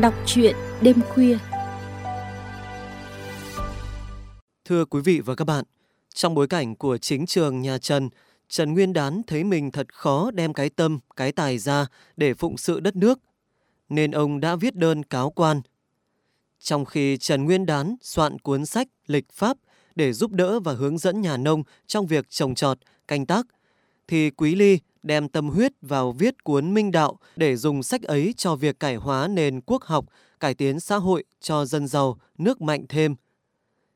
Đọc truyện đêm khuya. Thưa quý vị và các bạn, trong bối cảnh của chính trường nhà Trần, Trần Nguyên Đán thấy mình thật khó đem cái tâm, cái tài ra để phụng sự đất nước, nên ông đã viết đơn cáo quan. Trong khi Trần Nguyên Đán soạn cuốn sách Lịch Pháp để giúp đỡ và hướng dẫn nhà nông trong việc trồng trọt, canh tác, thì Quý Ly đem tâm huyết vào viết cuốn Minh Đạo để dùng sách ấy cho việc cải hóa nền quốc học, cải tiến xã hội cho dân giàu, nước mạnh thêm.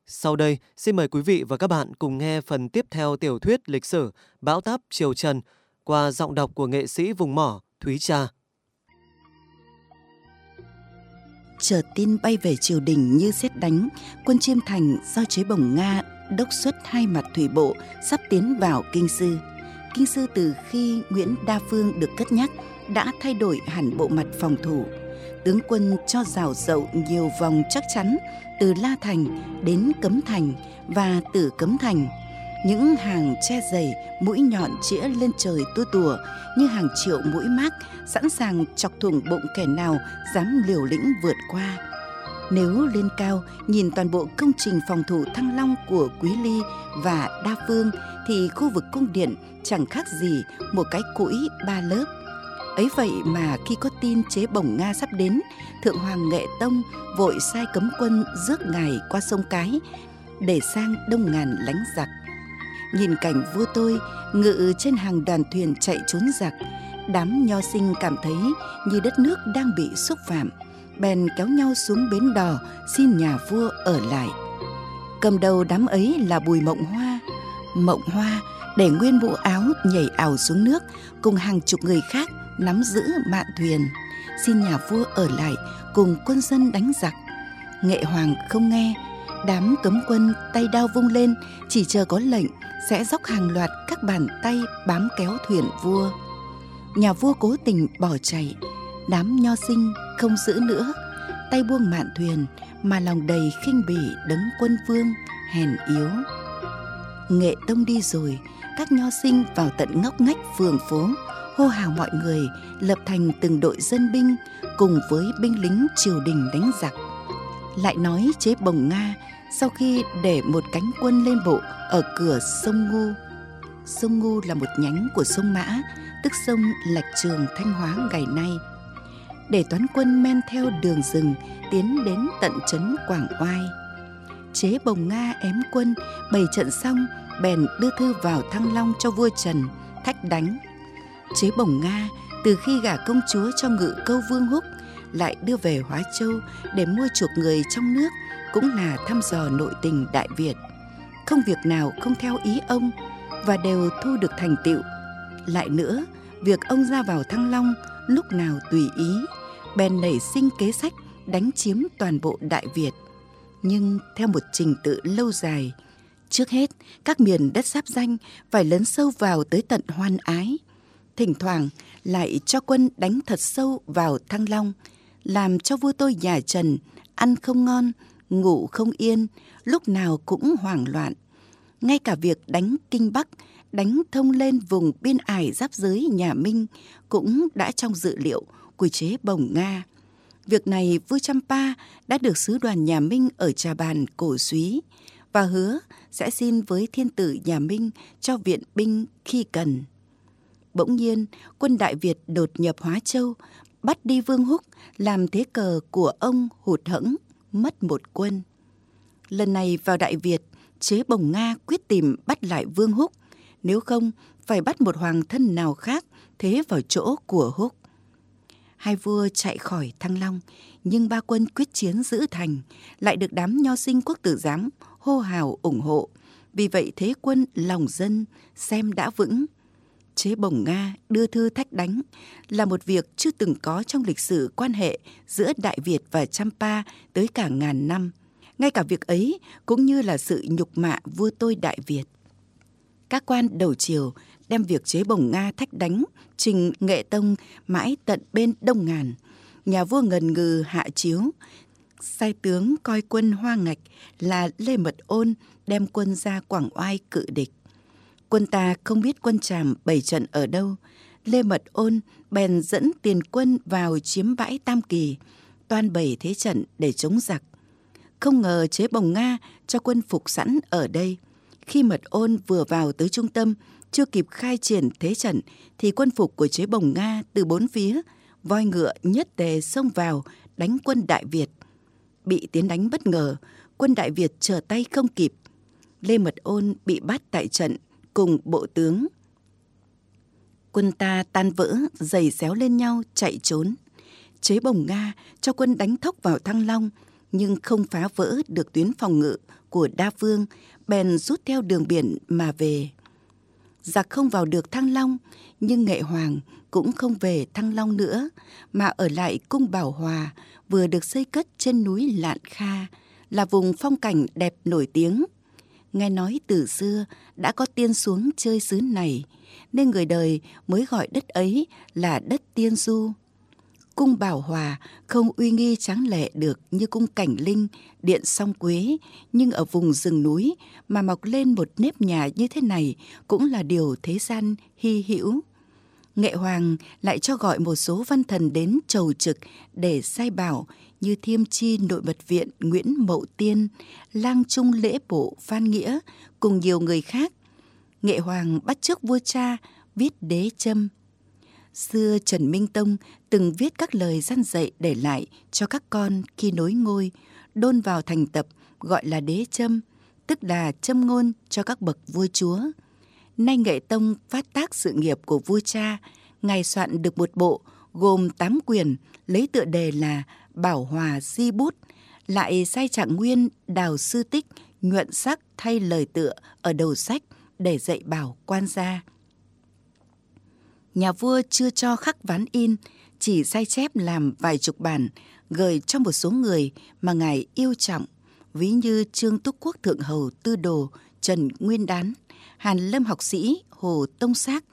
Sau đây, xin mời quý vị và các bạn cùng nghe phần tiếp theo tiểu thuyết lịch sử Bão táp Triều Trần qua giọng đọc của nghệ sĩ vùng mỏ Thúy Trà. Chờ tin bay về triều đình như xét đánh, quân Chiêm Thành do chế bổng Nga đốc xuất hai mặt thủy bộ sắp tiến vào kinh sư. Kinh sư từ khi Nguyễn Đa Phương được cất nhắc đã thay đổi hẳn bộ mặt phòng thủ. Tướng quân cho rào rậu nhiều vòng chắc chắn từ La Thành đến Cấm Thành và từ Cấm Thành. Những hàng che dày, mũi nhọn chĩa lên trời tua tùa như hàng triệu mũi mác sẵn sàng chọc thủng bụng kẻ nào dám liều lĩnh vượt qua. Nếu lên cao nhìn toàn bộ công trình phòng thủ Thăng Long của Quý Ly và Đa Phương thì khu vực cung điện chẳng khác gì một cái củi ba lớp. Ấy vậy mà khi có tin chế bổng Nga sắp đến, Thượng Hoàng Nghệ Tông vội sai cấm quân rước ngài qua sông Cái để sang đông ngàn lánh giặc. Nhìn cảnh vua tôi ngự trên hàng đoàn thuyền chạy trốn giặc, đám nho sinh cảm thấy như đất nước đang bị xúc phạm, bèn kéo nhau xuống bến đò xin nhà vua ở lại. Cầm đầu đám ấy là Bùi Mộng Hoa. Mộng Hoa để nguyên bộ áo nhảy ảo xuống nước cùng hàng chục người khác nắm giữ mạn thuyền. Xin nhà vua ở lại cùng quân dân đánh giặc. Nghệ hoàng không nghe, đám cấm quân tay đao vung lên, chỉ chờ có lệnh sẽ dốc hàng loạt các bàn tay bám kéo thuyền vua. Nhà vua cố tình bỏ chạy, đám nho sinh không giữ nữa, tay buông mạn thuyền mà lòng đầy khinh bỉ đấng quân vương, hèn yếu nghệ tông đi rồi, các nho sinh vào tận ngóc ngách phường phố, hô hào mọi người, lập thành từng đội dân binh cùng với binh lính triều đình đánh giặc. Lại nói chế bồng nga, sau khi để một cánh quân lên bộ ở cửa sông ngu. Sông ngu là một nhánh của sông mã, tức sông lạch trường, thanh hóa ngày nay. Để toán quân men theo đường rừng, tiến đến tận trấn quảng oai chế bồng nga ém quân, bày trận xong, bèn đưa thư vào thăng long cho vua trần, thách đánh. Chế bồng nga, từ khi gả công chúa cho ngự câu vương húc, lại đưa về hóa châu để mua chuộc người trong nước, cũng là thăm dò nội tình đại việt. Không việc nào không theo ý ông, và đều thu được thành tựu. Lại nữa, việc ông ra vào thăng long lúc nào tùy ý, bèn nảy sinh kế sách đánh chiếm toàn bộ đại việt nhưng theo một trình tự lâu dài Trước hết, các miền đất giáp danh phải lấn sâu vào tới tận hoan ái. Thỉnh thoảng lại cho quân đánh thật sâu vào Thăng Long, làm cho vua tôi nhà Trần ăn không ngon, ngủ không yên, lúc nào cũng hoảng loạn. Ngay cả việc đánh Kinh Bắc, đánh thông lên vùng biên ải giáp giới nhà Minh cũng đã trong dự liệu quy chế bồng Nga. Việc này vua Champa đã được sứ đoàn nhà Minh ở Trà Bàn cổ suý và hứa sẽ xin với thiên tử nhà Minh cho viện binh khi cần. Bỗng nhiên, quân Đại Việt đột nhập Hóa Châu, bắt đi Vương Húc làm thế cờ của ông hụt hẫng, mất một quân. Lần này vào Đại Việt, chế bồng Nga quyết tìm bắt lại Vương Húc, nếu không phải bắt một hoàng thân nào khác thế vào chỗ của Húc. Hai vua chạy khỏi Thăng Long, nhưng ba quân quyết chiến giữ thành, lại được đám nho sinh quốc tử giám hô hào ủng hộ. Vì vậy thế quân lòng dân xem đã vững. Chế bổng Nga đưa thư thách đánh là một việc chưa từng có trong lịch sử quan hệ giữa Đại Việt và Champa tới cả ngàn năm. Ngay cả việc ấy cũng như là sự nhục mạ vua tôi Đại Việt. Các quan đầu triều đem việc chế bổng Nga thách đánh trình nghệ tông mãi tận bên đông ngàn. Nhà vua ngần ngừ hạ chiếu, sai tướng coi quân hoa ngạch là Lê Mật Ôn đem quân ra Quảng Oai cự địch. Quân ta không biết quân tràm bảy trận ở đâu. Lê Mật Ôn bèn dẫn tiền quân vào chiếm bãi Tam Kỳ. toan bày thế trận để chống giặc. Không ngờ chế bồng Nga cho quân phục sẵn ở đây. Khi mật ôn vừa vào tới trung tâm, chưa kịp khai triển thế trận thì quân phục của chế bồng Nga từ bốn phía, voi ngựa nhất tề xông vào đánh quân Đại Việt. Bị tiến đánh bất ngờ, quân Đại Việt trở tay không kịp. Lê Mật Ôn bị bắt tại trận cùng bộ tướng. Quân ta tan vỡ, giày xéo lên nhau, chạy trốn. Chế bồng Nga cho quân đánh thốc vào Thăng Long, nhưng không phá vỡ được tuyến phòng ngự của đa phương, bèn rút theo đường biển mà về. Giặc không vào được Thăng Long, nhưng Nghệ Hoàng cũng không về Thăng Long nữa, mà ở lại cung Bảo Hòa vừa được xây cất trên núi Lạn Kha, là vùng phong cảnh đẹp nổi tiếng. Nghe nói từ xưa đã có tiên xuống chơi xứ này, nên người đời mới gọi đất ấy là đất tiên du. Cung Bảo Hòa không uy nghi tráng lệ được như cung Cảnh Linh, Điện Song Quế, nhưng ở vùng rừng núi mà mọc lên một nếp nhà như thế này cũng là điều thế gian hy hữu. Nghệ Hoàng lại cho gọi một số văn thần đến chầu trực để sai bảo như Thiêm Chi Nội Mật Viện Nguyễn Mậu Tiên, Lang Trung Lễ Bộ Phan Nghĩa cùng nhiều người khác. Nghệ Hoàng bắt trước vua cha viết đế châm Xưa Trần Minh Tông từng viết các lời gian dạy để lại cho các con khi nối ngôi, đôn vào thành tập gọi là đế châm, tức là châm ngôn cho các bậc vua chúa. Nay Nghệ Tông phát tác sự nghiệp của vua cha, ngài soạn được một bộ gồm 8 quyển lấy tựa đề là Bảo Hòa Di Bút, lại sai trạng nguyên đào sư tích nhuận sắc thay lời tựa ở đầu sách để dạy bảo quan gia nhà vua chưa cho khắc ván in, chỉ sai chép làm vài chục bản, gửi cho một số người mà ngài yêu trọng, ví như Trương Túc Quốc Thượng Hầu Tư Đồ, Trần Nguyên Đán, Hàn Lâm học sĩ Hồ Tông Xác,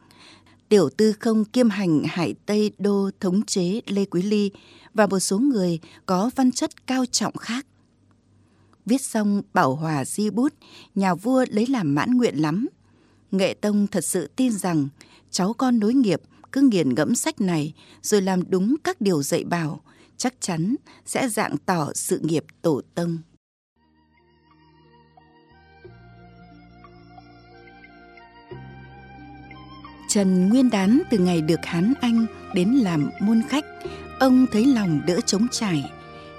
Tiểu Tư Không kiêm hành Hải Tây Đô thống chế Lê Quý Ly và một số người có văn chất cao trọng khác. Viết xong bảo hòa di bút, nhà vua lấy làm mãn nguyện lắm. Nghệ Tông thật sự tin rằng cháu con nối nghiệp cứ nghiền ngẫm sách này rồi làm đúng các điều dạy bảo, chắc chắn sẽ dạng tỏ sự nghiệp tổ tông. Trần Nguyên Đán từ ngày được Hán Anh đến làm môn khách, ông thấy lòng đỡ trống trải.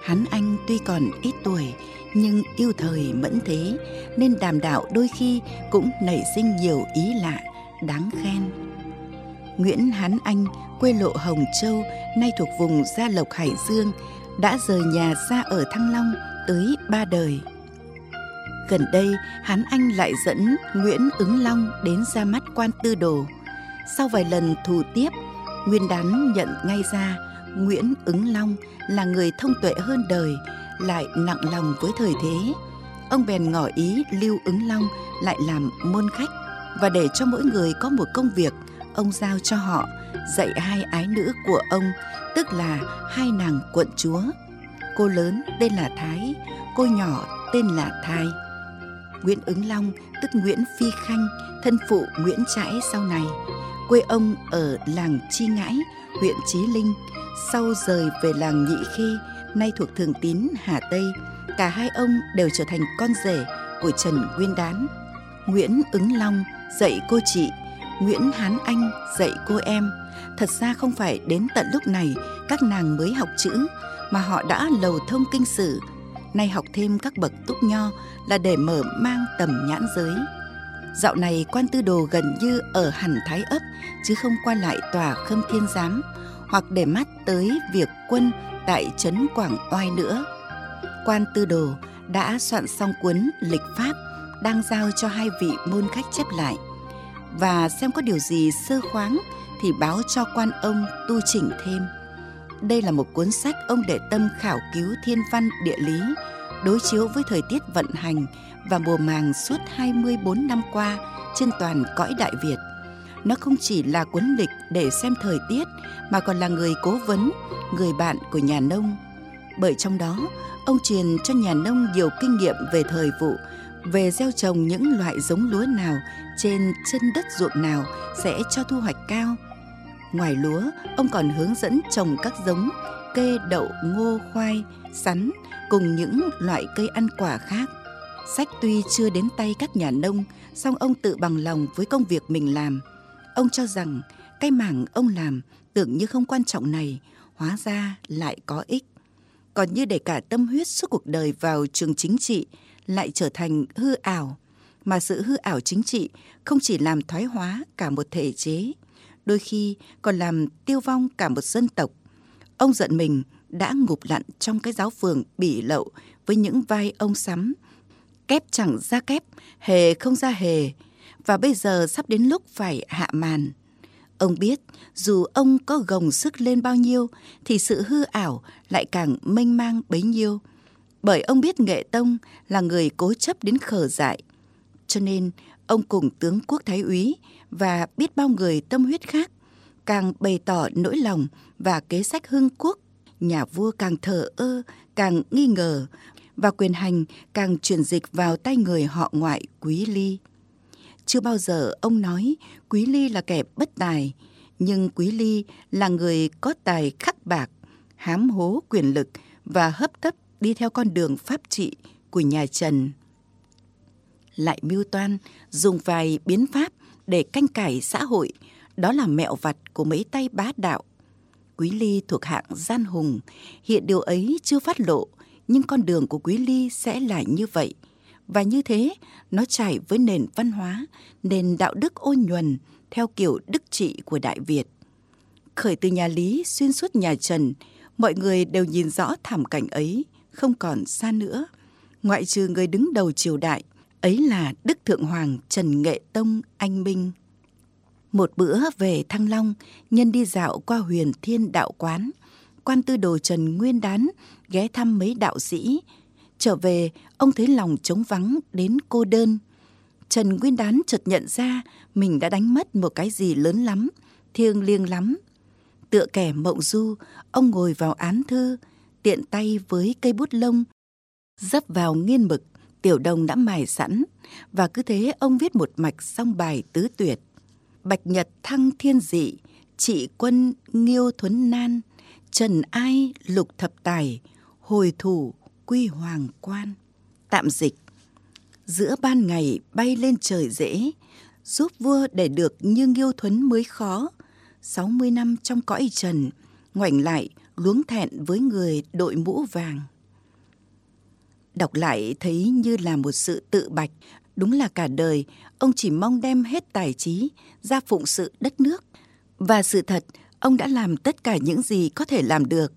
Hán Anh tuy còn ít tuổi, nhưng yêu thời mẫn thế, nên đàm đạo đôi khi cũng nảy sinh nhiều ý lạ, đáng khen. Nguyễn Hán Anh, quê lộ Hồng Châu, nay thuộc vùng Gia Lộc Hải Dương, đã rời nhà ra ở Thăng Long tới ba đời. Gần đây, Hán Anh lại dẫn Nguyễn Ứng Long đến ra mắt quan tư đồ. Sau vài lần thù tiếp, Nguyên Đán nhận ngay ra Nguyễn Ứng Long là người thông tuệ hơn đời, lại nặng lòng với thời thế. Ông bèn ngỏ ý lưu Ứng Long lại làm môn khách và để cho mỗi người có một công việc – ông giao cho họ dạy hai ái nữ của ông, tức là hai nàng quận chúa. Cô lớn tên là Thái, cô nhỏ tên là Thai. Nguyễn Ứng Long tức Nguyễn Phi Khanh, thân phụ Nguyễn Trãi sau này. Quê ông ở làng Chi Ngãi, huyện Chí Linh, sau rời về làng Nhị Khê, nay thuộc Thường Tín, Hà Tây. Cả hai ông đều trở thành con rể của Trần Nguyên Đán. Nguyễn Ứng Long dạy cô chị Nguyễn Hán Anh dạy cô em. Thật ra không phải đến tận lúc này các nàng mới học chữ, mà họ đã lầu thông kinh sử. Nay học thêm các bậc túc nho là để mở mang tầm nhãn giới. Dạo này quan tư đồ gần như ở hẳn thái ấp, chứ không qua lại tòa khâm thiên giám, hoặc để mắt tới việc quân tại trấn Quảng Oai nữa. Quan tư đồ đã soạn xong cuốn lịch pháp đang giao cho hai vị môn khách chép lại và xem có điều gì sơ khoáng thì báo cho quan ông tu chỉnh thêm. Đây là một cuốn sách ông để tâm khảo cứu thiên văn địa lý, đối chiếu với thời tiết vận hành và mùa màng suốt 24 năm qua trên toàn cõi Đại Việt. Nó không chỉ là cuốn lịch để xem thời tiết mà còn là người cố vấn, người bạn của nhà nông. Bởi trong đó, ông truyền cho nhà nông nhiều kinh nghiệm về thời vụ về gieo trồng những loại giống lúa nào trên chân đất ruộng nào sẽ cho thu hoạch cao. Ngoài lúa, ông còn hướng dẫn trồng các giống kê đậu, ngô, khoai, sắn cùng những loại cây ăn quả khác. Sách tuy chưa đến tay các nhà nông, song ông tự bằng lòng với công việc mình làm. Ông cho rằng cái mảng ông làm tưởng như không quan trọng này, hóa ra lại có ích. Còn như để cả tâm huyết suốt cuộc đời vào trường chính trị lại trở thành hư ảo, mà sự hư ảo chính trị không chỉ làm thoái hóa cả một thể chế, đôi khi còn làm tiêu vong cả một dân tộc. Ông giận mình đã ngụp lặn trong cái giáo phường bỉ lậu với những vai ông sắm, kép chẳng ra kép, hề không ra hề, và bây giờ sắp đến lúc phải hạ màn. Ông biết, dù ông có gồng sức lên bao nhiêu, thì sự hư ảo lại càng mênh mang bấy nhiêu. Bởi ông biết Nghệ Tông là người cố chấp đến khờ dại. Cho nên, ông cùng tướng quốc thái úy và biết bao người tâm huyết khác càng bày tỏ nỗi lòng và kế sách hưng quốc nhà vua càng thờ ơ càng nghi ngờ và quyền hành càng chuyển dịch vào tay người họ ngoại quý ly. Chưa bao giờ ông nói quý ly là kẻ bất tài nhưng quý ly là người có tài khắc bạc hám hố quyền lực và hấp tấp đi theo con đường pháp trị của nhà trần lại mưu toan, dùng vài biến pháp để canh cải xã hội, đó là mẹo vặt của mấy tay bá đạo. Quý ly thuộc hạng gian hùng, hiện điều ấy chưa phát lộ, nhưng con đường của quý ly sẽ là như vậy. Và như thế, nó chảy với nền văn hóa, nền đạo đức ôn nhuần theo kiểu đức trị của đại việt. Khởi từ nhà lý xuyên suốt nhà trần, mọi người đều nhìn rõ thảm cảnh ấy, không còn xa nữa. Ngoại trừ người đứng đầu triều đại ấy là đức thượng hoàng trần nghệ tông anh minh. Một bữa về thăng long, nhân đi dạo qua huyền thiên đạo quán, quan tư đồ trần nguyên đán ghé thăm mấy đạo sĩ. Trở về, ông thấy lòng trống vắng đến cô đơn. Trần nguyên đán chợt nhận ra mình đã đánh mất một cái gì lớn lắm, thiêng liêng lắm. Tựa kẻ mộng du, ông ngồi vào án thư, tiện tay với cây bút lông, dấp vào nghiên mực tiểu đồng đã mài sẵn, và cứ thế ông viết một mạch xong bài tứ tuyệt. Bạch nhật thăng thiên dị, trị quân nghiêu thuấn nan, trần ai lục thập tài, hồi thủ quy hoàng quan. Tạm dịch. Giữa ban ngày bay lên trời dễ, giúp vua để được như nghiêu thuấn mới khó. Sáu mươi năm trong cõi trần, ngoảnh lại luống thẹn với người đội mũ vàng đọc lại thấy như là một sự tự bạch. Đúng là cả đời, ông chỉ mong đem hết tài trí ra phụng sự đất nước. Và sự thật, ông đã làm tất cả những gì có thể làm được.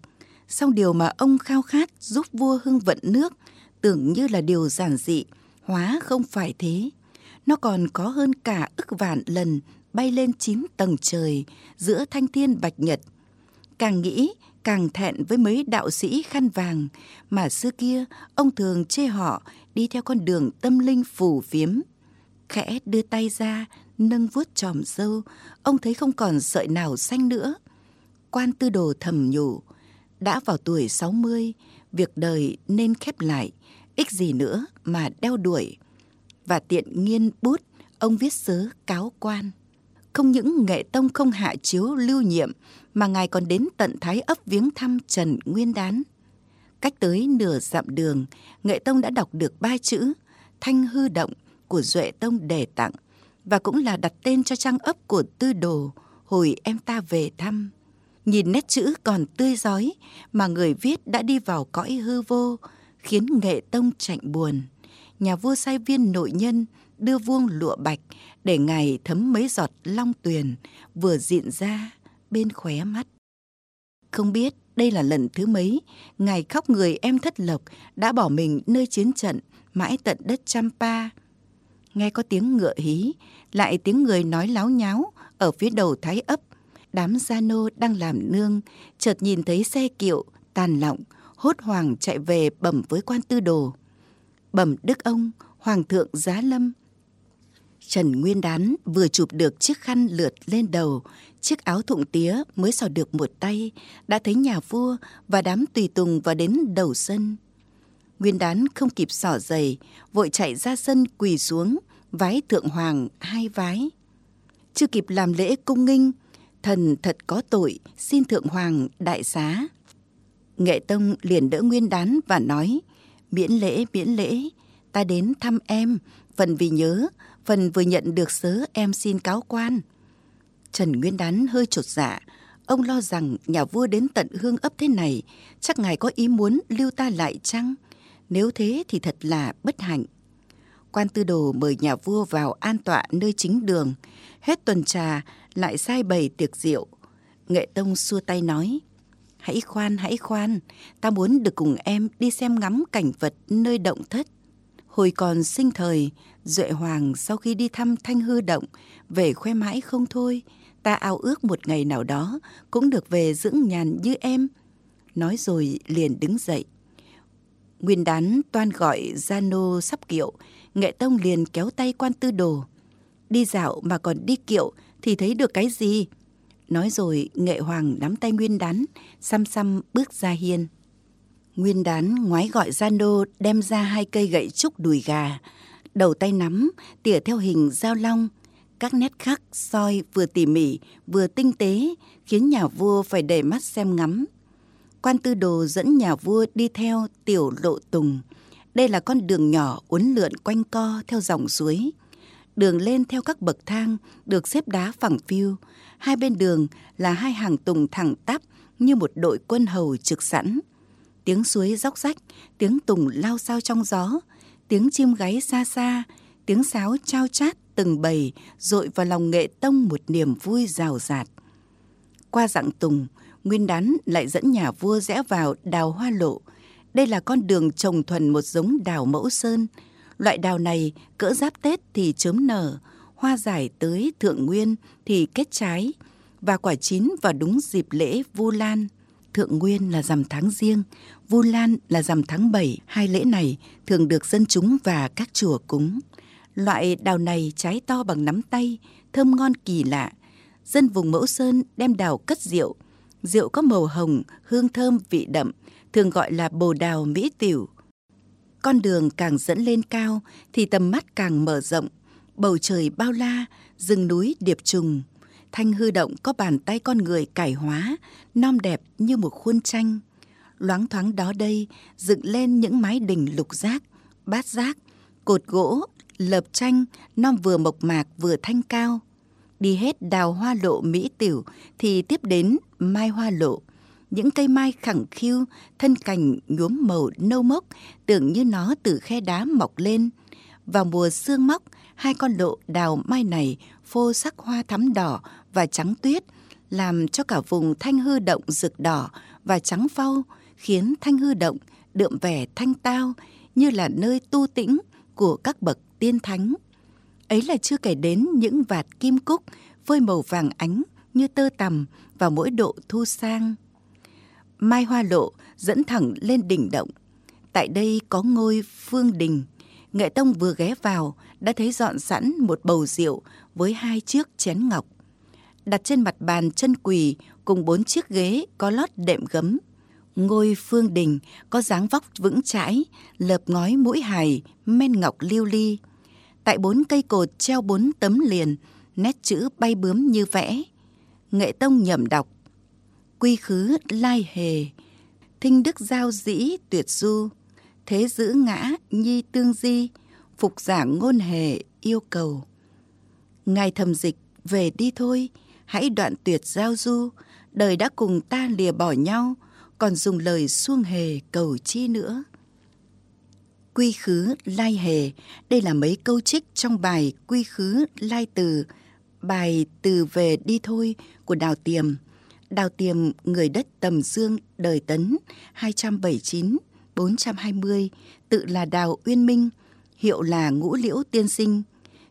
Song điều mà ông khao khát giúp vua hưng vận nước, tưởng như là điều giản dị, hóa không phải thế. Nó còn có hơn cả ức vạn lần bay lên chín tầng trời giữa thanh thiên bạch nhật. Càng nghĩ càng thẹn với mấy đạo sĩ khăn vàng mà xưa kia ông thường chê họ đi theo con đường tâm linh phù phiếm. Khẽ đưa tay ra, nâng vuốt tròm râu, ông thấy không còn sợi nào xanh nữa. Quan tư đồ thầm nhủ, đã vào tuổi sáu mươi, việc đời nên khép lại, ích gì nữa mà đeo đuổi. Và tiện nghiên bút, ông viết sớ cáo quan không những nghệ tông không hạ chiếu lưu nhiệm, mà ngài còn đến tận thái ấp viếng thăm trần nguyên đán. Cách tới nửa dặm đường, nghệ tông đã đọc được ba chữ, thanh hư động của duệ tông đề tặng và cũng là đặt tên cho trang ấp của tư đồ hồi em ta về thăm. Nhìn nét chữ còn tươi rói mà người viết đã đi vào cõi hư vô, khiến nghệ tông chạnh buồn. Nhà vua sai viên nội nhân đưa vuông lụa bạch để ngài thấm mấy giọt long tuyền vừa diện ra bên khóe mắt. Không biết đây là lần thứ mấy ngài khóc người em thất lộc đã bỏ mình nơi chiến trận mãi tận đất champa. Nghe có tiếng ngựa hí, lại tiếng người nói láo nháo ở phía đầu thái ấp, đám gia nô đang làm nương chợt nhìn thấy xe kiệu tàn lọng, hốt hoảng chạy về bẩm với quan tư đồ. Bẩm đức ông, hoàng thượng giá lâm trần nguyên đán vừa chụp được chiếc khăn lượt lên đầu chiếc áo thụng tía mới sò được một tay đã thấy nhà vua và đám tùy tùng vào đến đầu sân. Nguyên đán không kịp xỏ giày vội chạy ra sân quỳ xuống vái thượng hoàng hai vái. Chưa kịp làm lễ cung nghinh thần thật có tội xin thượng hoàng đại xá. Nghệ Tông liền đỡ Nguyên Đán và nói, miễn lễ, miễn lễ, ta đến thăm em, phần vì nhớ, phần vừa nhận được sớ em xin cáo quan. Trần Nguyên Đán hơi trột dạ, ông lo rằng nhà vua đến tận hương ấp thế này, chắc ngài có ý muốn lưu ta lại chăng? Nếu thế thì thật là bất hạnh. Quan tư đồ mời nhà vua vào an tọa nơi chính đường, hết tuần trà lại sai bày tiệc rượu. Nghệ Tông xua tay nói, hãy khoan, hãy khoan, ta muốn được cùng em đi xem ngắm cảnh vật nơi động thất. Hồi còn sinh thời, Duệ Hoàng sau khi đi thăm Thanh Hư Động, về khoe mãi không thôi, ta ao ước một ngày nào đó cũng được về dưỡng nhàn như em. Nói rồi liền đứng dậy. Nguyên đán toan gọi gia nô sắp kiệu, nghệ tông liền kéo tay quan tư đồ. Đi dạo mà còn đi kiệu thì thấy được cái gì? Nói rồi nghệ hoàng nắm tay nguyên đán, xăm xăm bước ra hiên. Nguyên đán ngoái gọi gian đô đem ra hai cây gậy trúc đùi gà, đầu tay nắm, tỉa theo hình dao long. Các nét khắc soi vừa tỉ mỉ, vừa tinh tế, khiến nhà vua phải để mắt xem ngắm. Quan tư đồ dẫn nhà vua đi theo tiểu lộ tùng. Đây là con đường nhỏ uốn lượn quanh co theo dòng suối. Đường lên theo các bậc thang được xếp đá phẳng phiu. Hai bên đường là hai hàng tùng thẳng tắp như một đội quân hầu trực sẵn. Tiếng suối róc rách, tiếng tùng lao sao trong gió, tiếng chim gáy xa xa, tiếng sáo trao chát từng bầy dội vào lòng nghệ tông một niềm vui rào rạt. Qua dặng tùng, Nguyên đán lại dẫn nhà vua rẽ vào đào hoa lộ. Đây là con đường trồng thuần một giống đào mẫu sơn. Loại đào này cỡ giáp Tết thì chớm nở, hoa giải tới thượng nguyên thì kết trái và quả chín vào đúng dịp lễ Vu Lan. Thượng Nguyên là rằm tháng riêng, Vu Lan là rằm tháng 7. Hai lễ này thường được dân chúng và các chùa cúng. Loại đào này trái to bằng nắm tay, thơm ngon kỳ lạ. Dân vùng Mẫu Sơn đem đào cất rượu. Rượu có màu hồng, hương thơm, vị đậm, thường gọi là bồ đào mỹ tiểu. Con đường càng dẫn lên cao thì tầm mắt càng mở rộng. Bầu trời bao la, rừng núi điệp trùng, thanh hư động có bàn tay con người cải hóa, non đẹp như một khuôn tranh. Loáng thoáng đó đây, dựng lên những mái đình lục giác, bát giác, cột gỗ, lợp tranh, non vừa mộc mạc vừa thanh cao. Đi hết đào hoa lộ Mỹ Tiểu thì tiếp đến mai hoa lộ. Những cây mai khẳng khiu, thân cành nhuốm màu nâu mốc, tưởng như nó từ khe đá mọc lên. Vào mùa sương móc, hai con lộ đào mai này phô sắc hoa thắm đỏ và trắng tuyết, làm cho cả vùng thanh hư động rực đỏ và trắng phau, khiến thanh hư động đượm vẻ thanh tao như là nơi tu tĩnh của các bậc tiên thánh. Ấy là chưa kể đến những vạt kim cúc phơi màu vàng ánh như tơ tằm vào mỗi độ thu sang. Mai hoa lộ dẫn thẳng lên đỉnh động. Tại đây có ngôi phương đình. Nghệ Tông vừa ghé vào đã thấy dọn sẵn một bầu rượu với hai chiếc chén ngọc. Đặt trên mặt bàn chân quỳ cùng bốn chiếc ghế có lót đệm gấm. Ngôi phương đình có dáng vóc vững chãi, lợp ngói mũi hài, men ngọc liêu ly. Tại bốn cây cột treo bốn tấm liền, nét chữ bay bướm như vẽ. Nghệ tông nhẩm đọc. Quy khứ lai hề, thinh đức giao dĩ tuyệt du, thế giữ ngã nhi tương di, phục giả ngôn hề yêu cầu. Ngài thầm dịch, về đi thôi, hãy đoạn tuyệt giao du, đời đã cùng ta lìa bỏ nhau, còn dùng lời xuông hề cầu chi nữa. Quy khứ lai hề, đây là mấy câu trích trong bài Quy khứ lai từ, bài từ về đi thôi của Đào Tiềm. Đào Tiềm, người đất Tầm Dương, đời Tấn, 279-420, tự là Đào Uyên Minh, hiệu là Ngũ Liễu Tiên Sinh.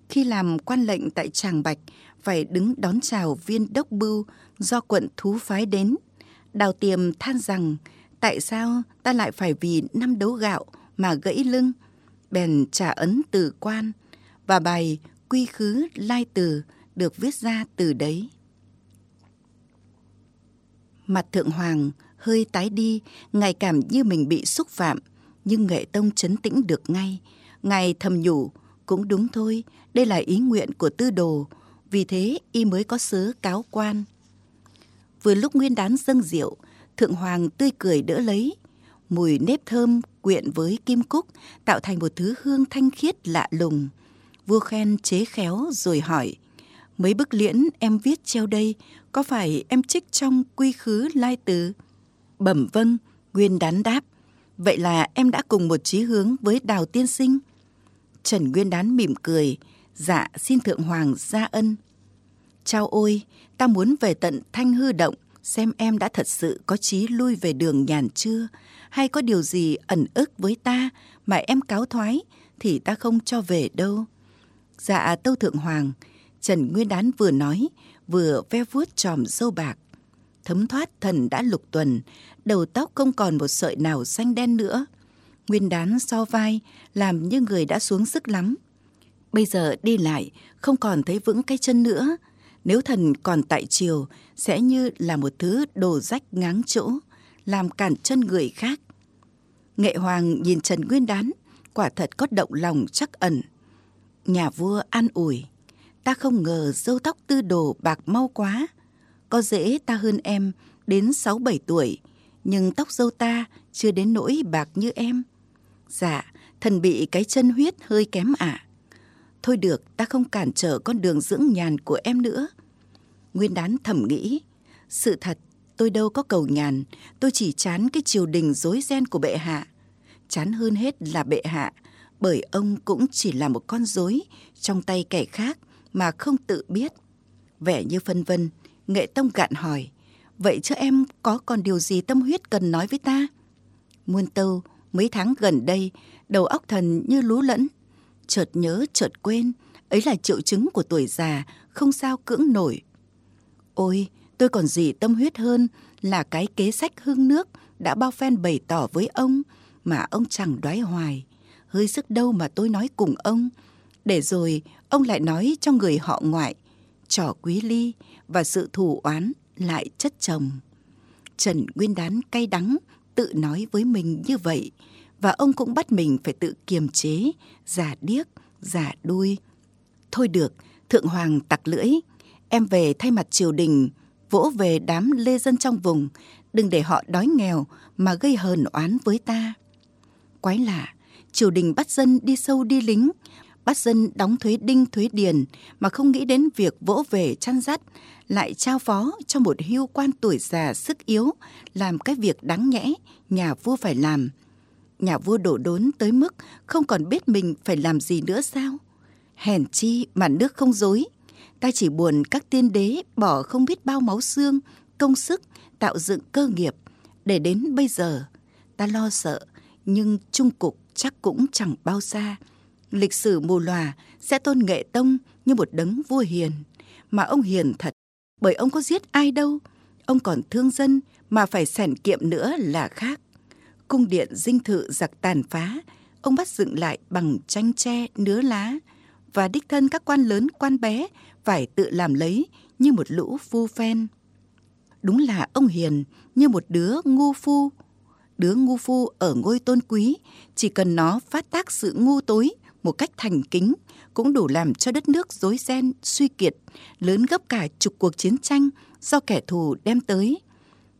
Khi làm quan lệnh tại Tràng Bạch, phải đứng đón chào viên đốc bưu do quận thú phái đến. Đào tiềm than rằng, tại sao ta lại phải vì năm đấu gạo mà gãy lưng? Bèn trả ấn từ quan, và bài quy khứ lai từ được viết ra từ đấy. Mặt thượng hoàng hơi tái đi, ngài cảm như mình bị xúc phạm, nhưng nghệ tông chấn tĩnh được ngay. Ngài thầm nhủ, cũng đúng thôi, đây là ý nguyện của tư đồ, vì thế y mới có sớ cáo quan. Vừa lúc nguyên đán dâng rượu, Thượng Hoàng tươi cười đỡ lấy. Mùi nếp thơm quyện với kim cúc tạo thành một thứ hương thanh khiết lạ lùng. Vua khen chế khéo rồi hỏi. Mấy bức liễn em viết treo đây có phải em trích trong quy khứ lai từ? Bẩm vâng, Nguyên đán đáp. Vậy là em đã cùng một chí hướng với Đào Tiên Sinh. Trần Nguyên đán mỉm cười. Dạ xin Thượng Hoàng gia ân. Chao ôi, ta muốn về tận Thanh Hư Động xem em đã thật sự có chí lui về đường nhàn chưa hay có điều gì ẩn ức với ta mà em cáo thoái thì ta không cho về đâu. Dạ Tâu Thượng Hoàng, Trần Nguyên Đán vừa nói vừa ve vuốt tròm dâu bạc. Thấm thoát thần đã lục tuần, đầu tóc không còn một sợi nào xanh đen nữa. Nguyên Đán so vai, làm như người đã xuống sức lắm. Bây giờ đi lại, không còn thấy vững cái chân nữa. Nếu thần còn tại triều, sẽ như là một thứ đồ rách ngáng chỗ, làm cản chân người khác. Nghệ Hoàng nhìn Trần Nguyên Đán, quả thật có động lòng chắc ẩn. Nhà vua an ủi, ta không ngờ dâu tóc tư đồ bạc mau quá. Có dễ ta hơn em đến sáu bảy tuổi, nhưng tóc dâu ta chưa đến nỗi bạc như em. Dạ, thần bị cái chân huyết hơi kém ạ. Thôi được, ta không cản trở con đường dưỡng nhàn của em nữa. Nguyên đán thầm nghĩ, sự thật tôi đâu có cầu nhàn, tôi chỉ chán cái triều đình rối ren của bệ hạ. Chán hơn hết là bệ hạ, bởi ông cũng chỉ là một con rối trong tay kẻ khác mà không tự biết. Vẻ như phân vân, nghệ tông gạn hỏi, vậy chứ em có còn điều gì tâm huyết cần nói với ta? Muôn tâu, mấy tháng gần đây, đầu óc thần như lú lẫn, chợt nhớ chợt quên, ấy là triệu chứng của tuổi già, không sao cưỡng nổi. Ôi, tôi còn gì tâm huyết hơn là cái kế sách hương nước đã bao phen bày tỏ với ông mà ông chẳng đoái hoài. Hơi sức đâu mà tôi nói cùng ông, để rồi ông lại nói cho người họ ngoại, trò quý ly và sự thù oán lại chất chồng. Trần Nguyên Đán cay đắng tự nói với mình như vậy và ông cũng bắt mình phải tự kiềm chế, giả điếc, giả đuôi. Thôi được, Thượng Hoàng tặc lưỡi, em về thay mặt triều đình, vỗ về đám lê dân trong vùng, đừng để họ đói nghèo mà gây hờn oán với ta. Quái lạ, triều đình bắt dân đi sâu đi lính, bắt dân đóng thuế đinh thuế điền mà không nghĩ đến việc vỗ về chăn dắt, lại trao phó cho một hưu quan tuổi già sức yếu làm cái việc đáng nhẽ nhà vua phải làm. Nhà vua đổ đốn tới mức không còn biết mình phải làm gì nữa sao? Hèn chi mà nước không dối. Ta chỉ buồn các tiên đế bỏ không biết bao máu xương, công sức tạo dựng cơ nghiệp để đến bây giờ ta lo sợ nhưng trung cục chắc cũng chẳng bao xa. Lịch sử mù lòa sẽ tôn nghệ tông như một đấng vua hiền. Mà ông hiền thật, bởi ông có giết ai đâu. Ông còn thương dân mà phải sẻn kiệm nữa là khác. Cung điện dinh thự giặc tàn phá, ông bắt dựng lại bằng tranh tre, nứa lá. Và đích thân các quan lớn, quan bé phải tự làm lấy như một lũ phu phen. Đúng là ông hiền như một đứa ngu phu đứa ngu phu ở ngôi tôn quý, chỉ cần nó phát tác sự ngu tối một cách thành kính cũng đủ làm cho đất nước rối ren, suy kiệt, lớn gấp cả chục cuộc chiến tranh do kẻ thù đem tới.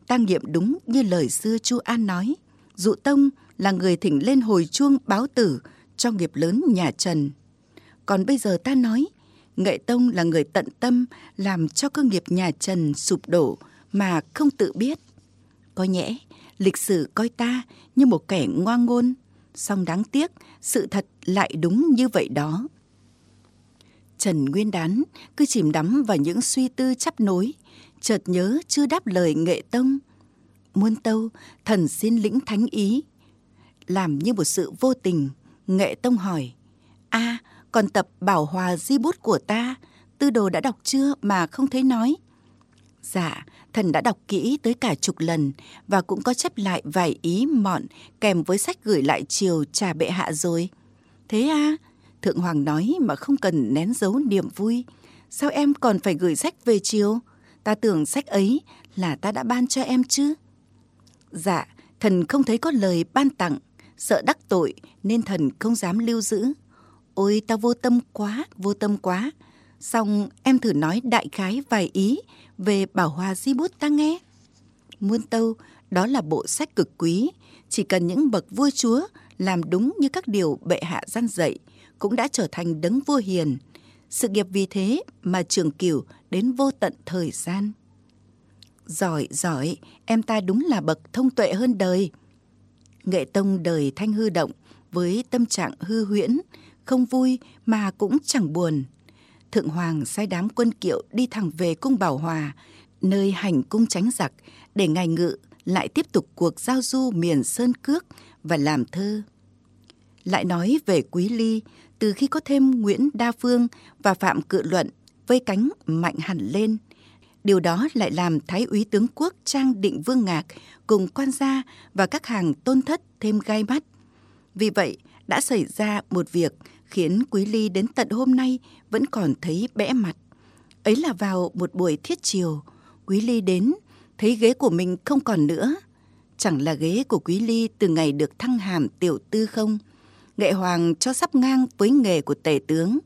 tang nghiệm đúng như lời xưa Chu An nói, Dụ Tông là người thỉnh lên hồi chuông báo tử cho nghiệp lớn nhà Trần. Còn bây giờ ta nói, Nghệ Tông là người tận tâm làm cho cơ nghiệp nhà Trần sụp đổ mà không tự biết. Có nhẽ lịch sử coi ta như một kẻ ngoan ngôn song đáng tiếc sự thật lại đúng như vậy đó trần nguyên đán cứ chìm đắm vào những suy tư chắp nối chợt nhớ chưa đáp lời nghệ tông muôn tâu, thần xin lĩnh thánh ý làm như một sự vô tình, nghệ tông hỏi, a, còn tập bảo hòa di bút của ta tư đồ đã đọc chưa mà không thấy nói dạ thần đã đọc kỹ tới cả chục lần và cũng có chép lại vài ý mọn kèm với sách gửi lại chiều trà bệ hạ rồi. Thế à? Thượng Hoàng nói mà không cần nén giấu niềm vui. Sao em còn phải gửi sách về chiều? Ta tưởng sách ấy là ta đã ban cho em chứ. Dạ, thần không thấy có lời ban tặng, sợ đắc tội nên thần không dám lưu giữ. Ôi ta vô tâm quá, vô tâm quá. Xong em thử nói đại khái vài ý về bảo hòa di bút ta nghe. Muôn tâu Đó là bộ sách cực quý, chỉ cần những bậc vua chúa làm đúng như các điều bệ hạ gian dạy, cũng đã trở thành đấng vua hiền. Sự nghiệp vì thế mà trường cửu đến vô tận thời gian. Giỏi, giỏi, em ta đúng là bậc thông tuệ hơn đời. Nghệ tông đời thanh hư động với tâm trạng hư huyễn, không vui mà cũng chẳng buồn. Thượng Hoàng sai đám quân kiệu đi thẳng về cung Bảo Hòa, nơi hành cung tránh giặc, để ngài ngự lại tiếp tục cuộc giao du miền Sơn Cước và làm thơ. Lại nói về Quý Ly, từ khi có thêm Nguyễn Đa Phương và Phạm Cự Luận vây cánh mạnh hẳn lên, điều đó lại làm Thái úy tướng quốc Trang Định Vương Ngạc cùng quan gia và các hàng tôn thất thêm gai mắt. Vì vậy, đã xảy ra một việc khiến Quý Ly đến tận hôm nay vẫn còn thấy bẽ mặt. Ấy là vào một buổi thiết chiều, Quý Ly đến, thấy ghế của mình không còn nữa. Chẳng là ghế của Quý Ly từ ngày được thăng hàm tiểu tư không? Nghệ Hoàng cho sắp ngang với nghề của tể tướng,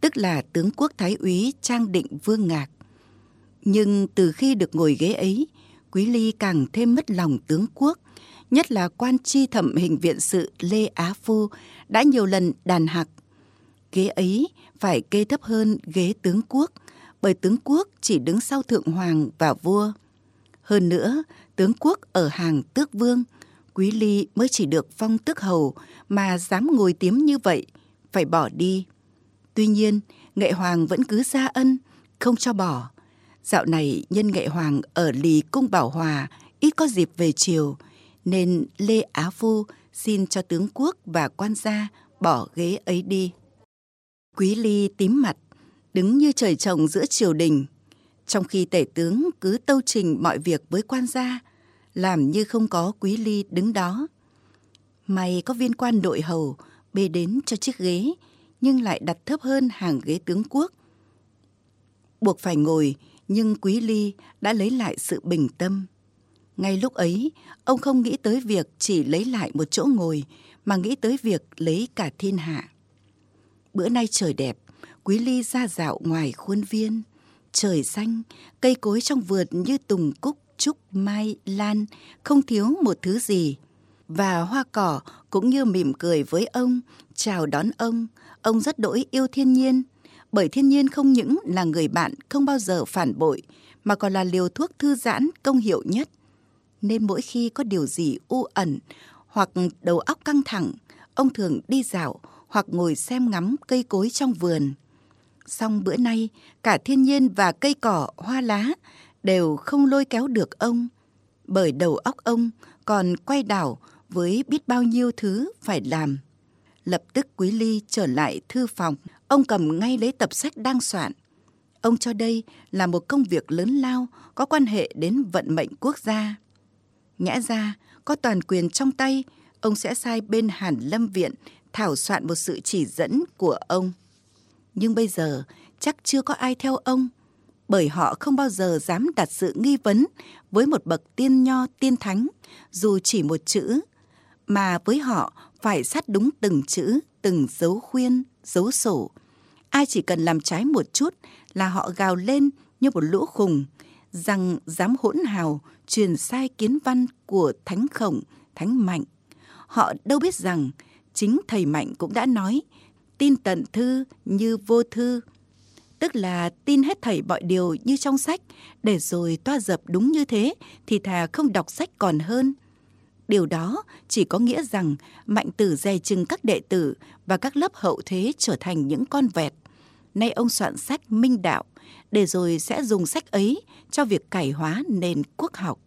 tức là tướng quốc thái úy Trang Định Vương Ngạc. Nhưng từ khi được ngồi ghế ấy, Quý Ly càng thêm mất lòng tướng quốc, nhất là quan tri thẩm hình viện sự Lê Á Phu đã nhiều lần đàn hạc ghế ấy phải kê thấp hơn ghế tướng quốc, bởi tướng quốc chỉ đứng sau thượng hoàng và vua. Hơn nữa, tướng quốc ở hàng tước vương, quý ly mới chỉ được phong tước hầu mà dám ngồi tiếm như vậy, phải bỏ đi. Tuy nhiên, nghệ hoàng vẫn cứ ra ân, không cho bỏ. Dạo này nhân nghệ hoàng ở lì cung bảo hòa ít có dịp về chiều, nên Lê Á Phu xin cho tướng quốc và quan gia bỏ ghế ấy đi. Quý Ly tím mặt, đứng như trời trồng giữa triều đình, trong khi tể tướng cứ tâu trình mọi việc với quan gia, làm như không có Quý Ly đứng đó. May có viên quan đội hầu bê đến cho chiếc ghế, nhưng lại đặt thấp hơn hàng ghế tướng quốc. Buộc phải ngồi, nhưng Quý Ly đã lấy lại sự bình tâm. Ngay lúc ấy, ông không nghĩ tới việc chỉ lấy lại một chỗ ngồi, mà nghĩ tới việc lấy cả thiên hạ. Bữa nay trời đẹp, Quý Ly ra dạo ngoài khuôn viên. Trời xanh, cây cối trong vườn như tùng cúc, trúc, mai, lan, không thiếu một thứ gì. Và hoa cỏ cũng như mỉm cười với ông, chào đón ông. Ông rất đỗi yêu thiên nhiên, bởi thiên nhiên không những là người bạn không bao giờ phản bội, mà còn là liều thuốc thư giãn công hiệu nhất. Nên mỗi khi có điều gì u ẩn hoặc đầu óc căng thẳng, ông thường đi dạo hoặc ngồi xem ngắm cây cối trong vườn. Song bữa nay, cả thiên nhiên và cây cỏ, hoa lá đều không lôi kéo được ông, bởi đầu óc ông còn quay đảo với biết bao nhiêu thứ phải làm. Lập tức Quý Ly trở lại thư phòng, ông cầm ngay lấy tập sách đang soạn. Ông cho đây là một công việc lớn lao có quan hệ đến vận mệnh quốc gia. Nhã ra, có toàn quyền trong tay, ông sẽ sai bên Hàn Lâm Viện thảo soạn một sự chỉ dẫn của ông. Nhưng bây giờ chắc chưa có ai theo ông, bởi họ không bao giờ dám đặt sự nghi vấn với một bậc tiên nho tiên thánh, dù chỉ một chữ, mà với họ phải sát đúng từng chữ, từng dấu khuyên, dấu sổ. Ai chỉ cần làm trái một chút là họ gào lên như một lũ khùng, rằng dám hỗn hào truyền sai kiến văn của thánh khổng, thánh mạnh. Họ đâu biết rằng chính thầy Mạnh cũng đã nói, tin tận thư như vô thư. Tức là tin hết thầy mọi điều như trong sách, để rồi toa dập đúng như thế thì thà không đọc sách còn hơn. Điều đó chỉ có nghĩa rằng Mạnh Tử dè chừng các đệ tử và các lớp hậu thế trở thành những con vẹt. Nay ông soạn sách Minh Đạo, để rồi sẽ dùng sách ấy cho việc cải hóa nền quốc học.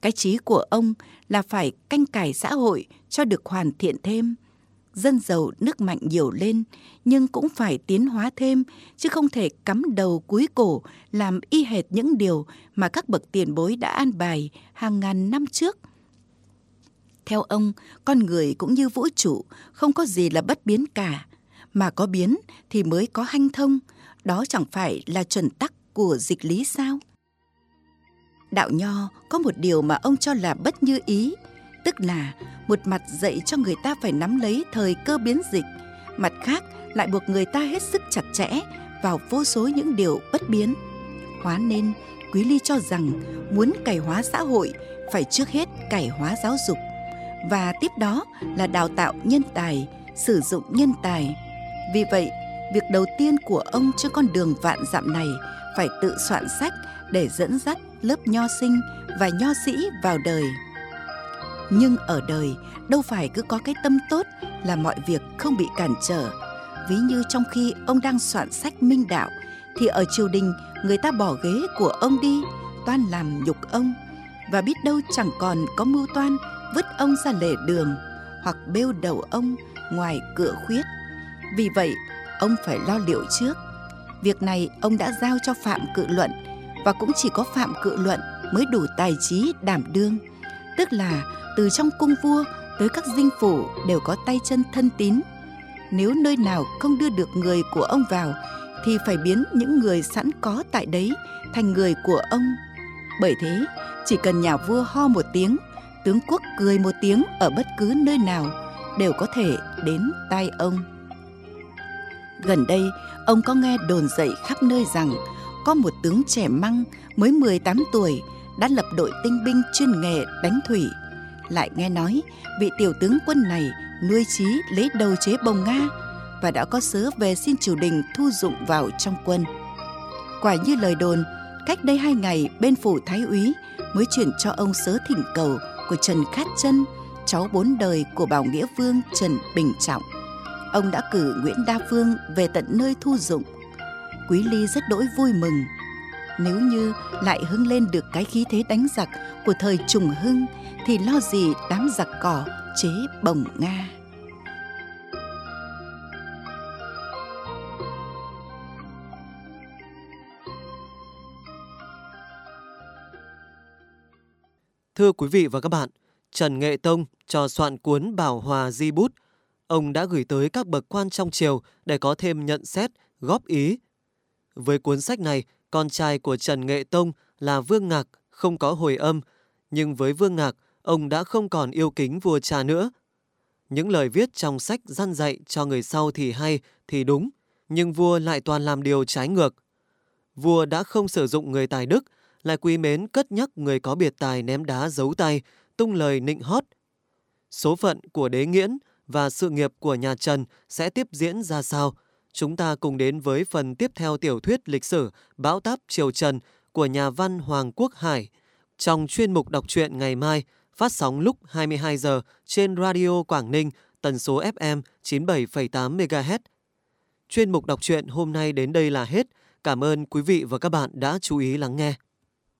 Cái chí của ông là phải canh cải xã hội cho được hoàn thiện thêm. Dân giàu nước mạnh nhiều lên, nhưng cũng phải tiến hóa thêm, chứ không thể cắm đầu cúi cổ làm y hệt những điều mà các bậc tiền bối đã an bài hàng ngàn năm trước. Theo ông, con người cũng như vũ trụ, không có gì là bất biến cả. Mà có biến thì mới có hanh thông, đó chẳng phải là chuẩn tắc của dịch lý sao? Đạo Nho có một điều mà ông cho là bất như ý, tức là một mặt dạy cho người ta phải nắm lấy thời cơ biến dịch, mặt khác lại buộc người ta hết sức chặt chẽ vào vô số những điều bất biến. Hóa nên, Quý Ly cho rằng muốn cải hóa xã hội phải trước hết cải hóa giáo dục và tiếp đó là đào tạo nhân tài, sử dụng nhân tài. Vì vậy, việc đầu tiên của ông trên con đường vạn dặm này phải tự soạn sách để dẫn dắt lớp nho sinh và nho sĩ vào đời. Nhưng ở đời đâu phải cứ có cái tâm tốt là mọi việc không bị cản trở. Ví như trong khi ông đang soạn sách minh đạo thì ở triều đình người ta bỏ ghế của ông đi, toan làm nhục ông và biết đâu chẳng còn có mưu toan vứt ông ra lề đường hoặc bêu đầu ông ngoài cửa khuyết. Vì vậy, ông phải lo liệu trước. Việc này ông đã giao cho Phạm Cự Luận và cũng chỉ có Phạm Cự Luận mới đủ tài trí đảm đương. Tức là từ trong cung vua tới các dinh phủ đều có tay chân thân tín. Nếu nơi nào không đưa được người của ông vào thì phải biến những người sẵn có tại đấy thành người của ông. Bởi thế, chỉ cần nhà vua ho một tiếng, tướng quốc cười một tiếng ở bất cứ nơi nào đều có thể đến tai ông. Gần đây, ông có nghe đồn dậy khắp nơi rằng có một tướng trẻ măng mới 18 tuổi đã lập đội tinh binh chuyên nghề đánh thủy. Lại nghe nói vị tiểu tướng quân này nuôi trí lấy đầu chế bồng Nga và đã có sớ về xin triều đình thu dụng vào trong quân. Quả như lời đồn, cách đây hai ngày bên phủ thái úy mới chuyển cho ông sớ thỉnh cầu của Trần Khát Chân, cháu bốn đời của Bảo Nghĩa Vương Trần Bình Trọng. Ông đã cử Nguyễn Đa Phương về tận nơi thu dụng. Quý Ly rất đỗi vui mừng. Nếu như lại hưng lên được cái khí thế đánh giặc của thời trùng hưng thì lo gì đám giặc cỏ chế bồng Nga. Thưa quý vị và các bạn, Trần Nghệ Tông cho soạn cuốn Bảo Hòa Di Bút. Ông đã gửi tới các bậc quan trong triều để có thêm nhận xét, góp ý. Với cuốn sách này, con trai của Trần Nghệ Tông là Vương Ngạc không có hồi âm, nhưng với Vương Ngạc, ông đã không còn yêu kính vua cha nữa. Những lời viết trong sách gian dạy cho người sau thì hay, thì đúng, nhưng vua lại toàn làm điều trái ngược. Vua đã không sử dụng người tài đức, lại quý mến cất nhắc người có biệt tài ném đá giấu tay, tung lời nịnh hót. Số phận của đế nghiễn và sự nghiệp của nhà Trần sẽ tiếp diễn ra sao? Chúng ta cùng đến với phần tiếp theo tiểu thuyết lịch sử Bão táp Triều Trần của nhà văn Hoàng Quốc Hải trong chuyên mục đọc truyện ngày mai phát sóng lúc 22 giờ trên Radio Quảng Ninh tần số FM 97,8 MHz. Chuyên mục đọc truyện hôm nay đến đây là hết. Cảm ơn quý vị và các bạn đã chú ý lắng nghe.